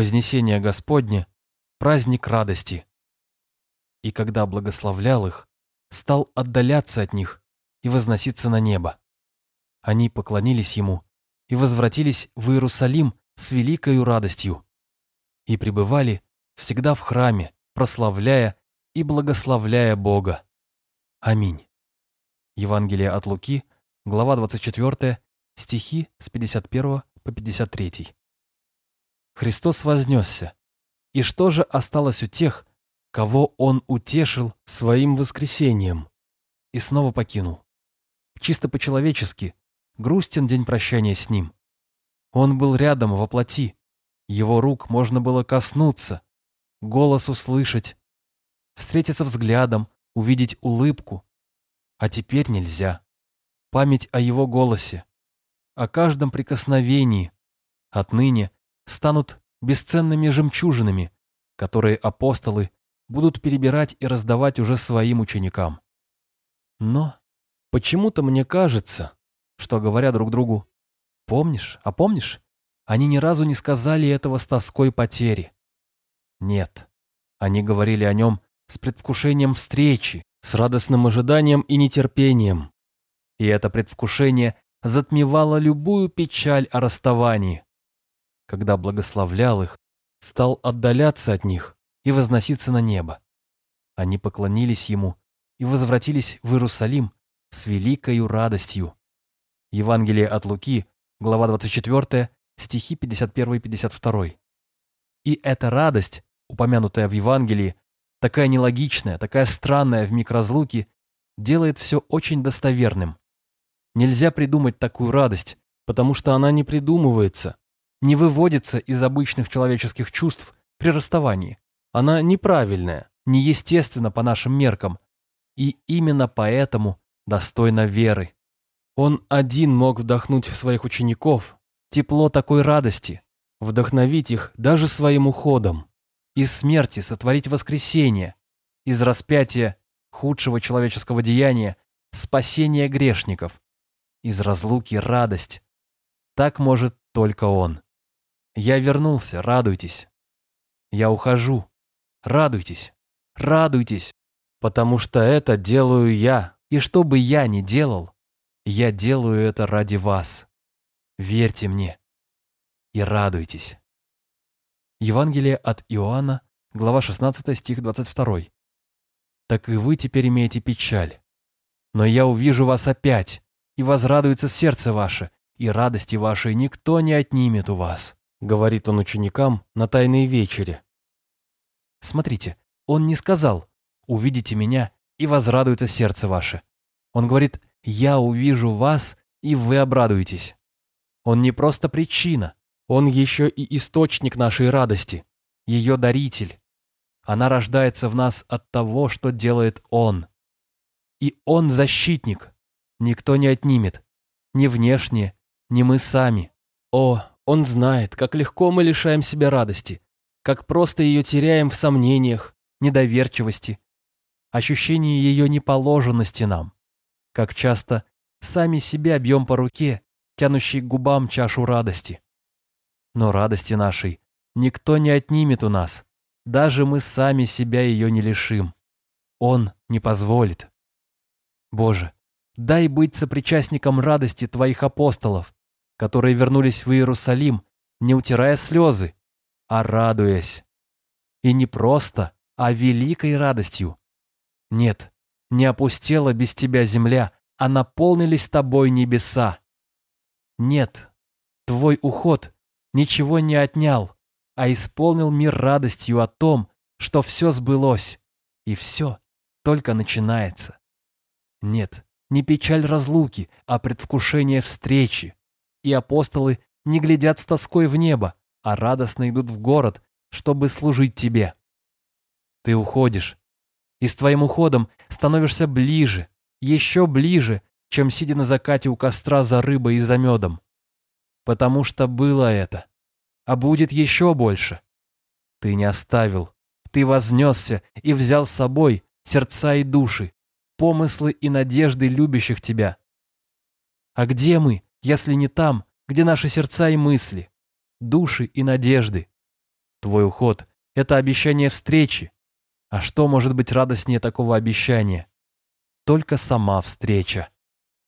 Вознесение Господне – праздник радости. И когда благословлял их, стал отдаляться от них и возноситься на небо. Они поклонились ему и возвратились в Иерусалим с великою радостью и пребывали всегда в храме, прославляя и благословляя Бога. Аминь. Евангелие от Луки, глава 24, стихи с 51 по 53. Христос вознесся. И что же осталось у тех, кого Он утешил своим воскресением? И снова покинул. Чисто по-человечески, грустен день прощания с Ним. Он был рядом во плоти. Его рук можно было коснуться, голос услышать, встретиться взглядом, увидеть улыбку. А теперь нельзя. Память о его голосе, о каждом прикосновении отныне станут бесценными жемчужинами, которые апостолы будут перебирать и раздавать уже своим ученикам. Но почему-то мне кажется, что говоря друг другу «помнишь, а помнишь?», они ни разу не сказали этого с тоской потери. Нет, они говорили о нем с предвкушением встречи, с радостным ожиданием и нетерпением. И это предвкушение затмевало любую печаль о расставании. Когда благословлял их, стал отдаляться от них и возноситься на небо. Они поклонились ему и возвратились в Иерусалим с великою радостью. Евангелие от Луки, глава 24, стихи 51 и 52. И эта радость, упомянутая в Евангелии, такая нелогичная, такая странная в миг разлуки, делает все очень достоверным. Нельзя придумать такую радость, потому что она не придумывается, не выводится из обычных человеческих чувств при расставании. Она неправильная, неестественна по нашим меркам, и именно поэтому достойна веры. Он один мог вдохнуть в своих учеников тепло такой радости, вдохновить их даже своим уходом. Из смерти сотворить воскресение, из распятия худшего человеческого деяния спасение грешников, из разлуки радость. Так может только он. Я вернулся, радуйтесь. Я ухожу, радуйтесь, радуйтесь, потому что это делаю я, и что бы я ни делал, я делаю это ради вас. Верьте мне и радуйтесь. Евангелие от Иоанна, глава 16, стих 22. «Так и вы теперь имеете печаль. Но я увижу вас опять, и возрадуется сердце ваше, и радости вашей никто не отнимет у вас», говорит он ученикам на Тайной вечере. Смотрите, он не сказал «увидите меня, и возрадуется сердце ваше». Он говорит «я увижу вас, и вы обрадуетесь». Он не просто причина, он еще и источник нашей радости, ее даритель. Она рождается в нас от того, что делает Он. И Он защитник. Никто не отнимет. Ни внешне, ни мы сами. О, Он знает, как легко мы лишаем себя радости, как просто ее теряем в сомнениях, недоверчивости, ощущении ее неположенности нам, как часто сами себя бьем по руке, тянущей к губам чашу радости. Но радости нашей никто не отнимет у нас. Даже мы сами себя ее не лишим. Он не позволит. Боже, дай быть сопричастником радости Твоих апостолов, которые вернулись в Иерусалим, не утирая слезы, а радуясь. И не просто, а великой радостью. Нет, не опустела без Тебя земля, а наполнились Тобой небеса. Нет, Твой уход ничего не отнял, а исполнил мир радостью о том, что все сбылось, и все только начинается. Нет, не печаль разлуки, а предвкушение встречи. И апостолы не глядят с тоской в небо, а радостно идут в город, чтобы служить тебе. Ты уходишь, и с твоим уходом становишься ближе, еще ближе, чем сидя на закате у костра за рыбой и за медом потому что было это, а будет еще больше. Ты не оставил, ты вознесся и взял с собой сердца и души, помыслы и надежды любящих тебя. А где мы, если не там, где наши сердца и мысли, души и надежды? Твой уход — это обещание встречи. А что может быть радостнее такого обещания? Только сама встреча.